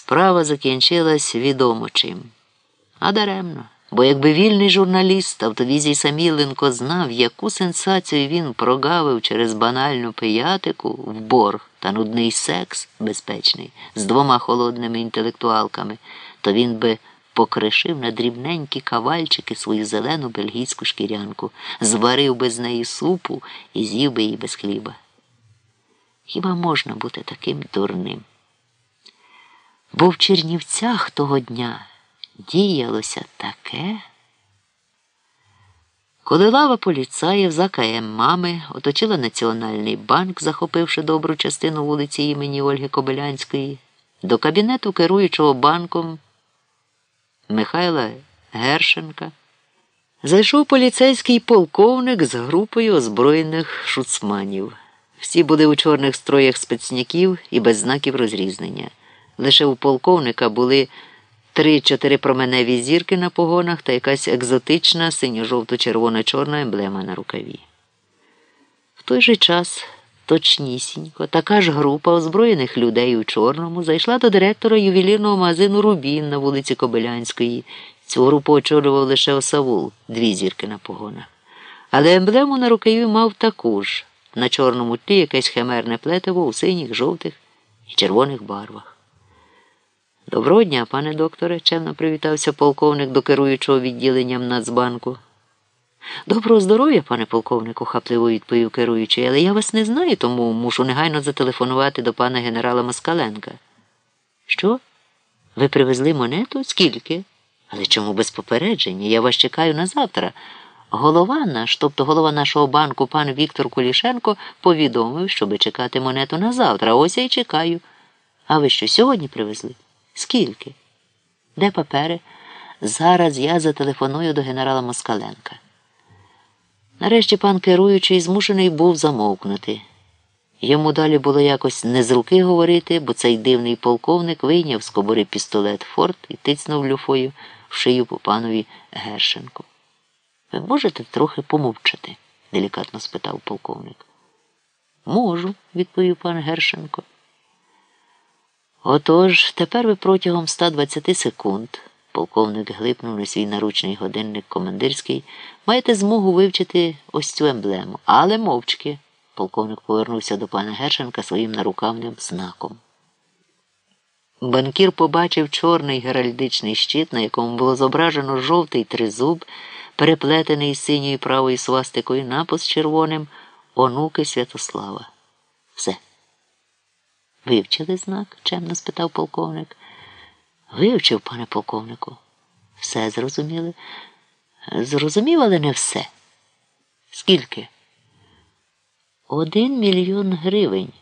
Справа закінчилась відомо чим. А даремно. Бо якби вільний журналіст Автовізій Саміленко знав, яку сенсацію він прогавив через банальну пиятику в борг та нудний секс безпечний з двома холодними інтелектуалками, то він би покришив на дрібненькі кавальчики свою зелену бельгійську шкірянку, зварив би з неї супу і з'їв би її без хліба. Хіба можна бути таким дурним? Бо в Чернівцях того дня діялося таке. Коли лава поліцаїв за КМ мами оточила Національний банк, захопивши добру частину вулиці імені Ольги Кобилянської, до кабінету керуючого банком Михайла Гершенка, зайшов поліцейський полковник з групою озброєних шуцманів. Всі були у чорних строях спецняків і без знаків розрізнення. Лише у полковника були три-чотири променеві зірки на погонах та якась екзотична синьо-жовто-червона-чорна емблема на рукаві. В той же час точнісінько така ж група озброєних людей у чорному зайшла до директора ювелірного магазину Рубін на вулиці Кобилянської. Цю групу очолював лише осавул, дві зірки на погонах. Але емблему на рукаві мав таку ж на чорному тлі якесь химерне плетиво у синіх, жовтих і червоних барвах. Доброго дня, пане докторе, чемно привітався полковник до керуючого відділенням Нацбанку. Доброго здоров'я, пане полковнику, хапливо відповів керуючий, але я вас не знаю, тому мушу негайно зателефонувати до пана генерала Москаленка. Що? Ви привезли монету? Скільки? Але чому без попередження? Я вас чекаю на завтра. Голова наш, тобто голова нашого банку, пан Віктор Кулішенко, повідомив, щоби чекати монету на завтра. Ось я й чекаю. А ви що, сьогодні привезли? Скільки? Де папери? Зараз я зателефоную до генерала Москаленка. Нарешті пан керуючий змушений був замовкнути. Йому далі було якось не з руки говорити, бо цей дивний полковник вийняв з кобури пістолет Форт і тицнув люфою в шию по панові Гершенку. Ви можете трохи помовчати? делікатно спитав полковник. Можу, відповів пан Гершенко. Отож, тепер ви протягом 120 секунд, полковник глипнув на свій наручний годинник командирський, маєте змогу вивчити ось цю емблему, але мовчки. Полковник повернувся до пана Гершенка своїм нарукавним знаком. Банкір побачив чорний геральдичний щит, на якому було зображено жовтий тризуб, переплетений синьою правою свастикою напис червоним онуки Святослава. Все. Вивчили знак? чемно спитав полковник. Вивчив, пане полковнику. Все зрозуміли? Зрозумів, але не все. Скільки? Один мільйон гривень.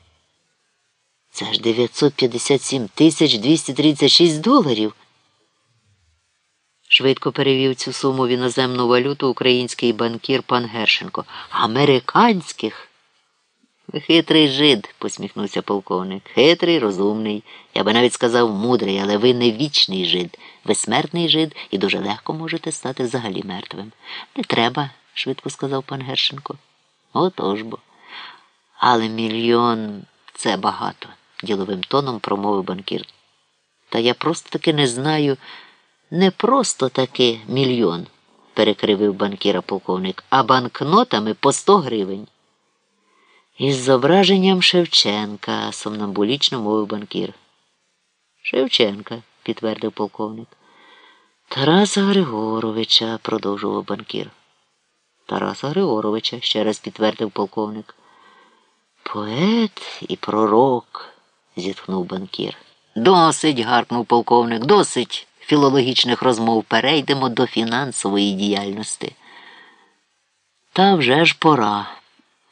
Це ж 957 тисяч 236 доларів. Швидко перевів цю суму в іноземну валюту український банкір пан Гершенко. Американських. Хитрий жид, посміхнувся полковник. Хитрий, розумний. Я би навіть сказав мудрий, але ви не вічний жид, ви смертний жид і дуже легко можете стати взагалі мертвим. Не треба, швидко сказав пан Гершенко. Отож бо. Але мільйон це багато, діловим тоном промовив банкір. Та я просто таки не знаю, не просто таки мільйон, перекривив банкіра полковник, а банкнотами по сто гривень. Із зображенням Шевченка, сомнамбулічно мовив банкір. Шевченка, підтвердив полковник. Тараса Григоровича, продовжував банкір. Тараса Григоровича, ще раз підтвердив полковник. Поет і пророк, зітхнув банкір. Досить, гаркнув полковник, досить філологічних розмов. Перейдемо до фінансової діяльності. Та вже ж пора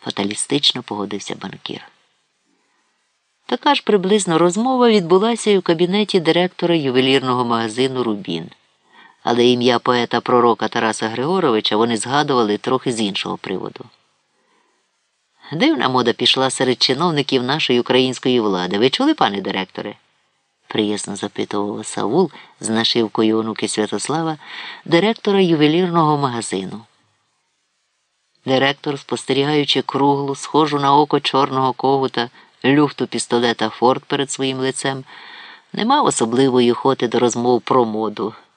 фаталістично погодився банкір. Така ж приблизно розмова відбулася і в кабінеті директора ювелірного магазину Рубін. Але ім'я поета пророка Тараса Григоровича вони згадували трохи з іншого приводу. Дивна мода пішла серед чиновників нашої української влади. Ви чули, пане директоре? приязно запитував Савул з нашивкою онуки Святослава, директора ювелірного магазину. Директор, спостерігаючи круглу, схожу на око чорного когута, люфту пістолета Форд перед своїм лицем, Не мав особливої охоти до розмов про моду.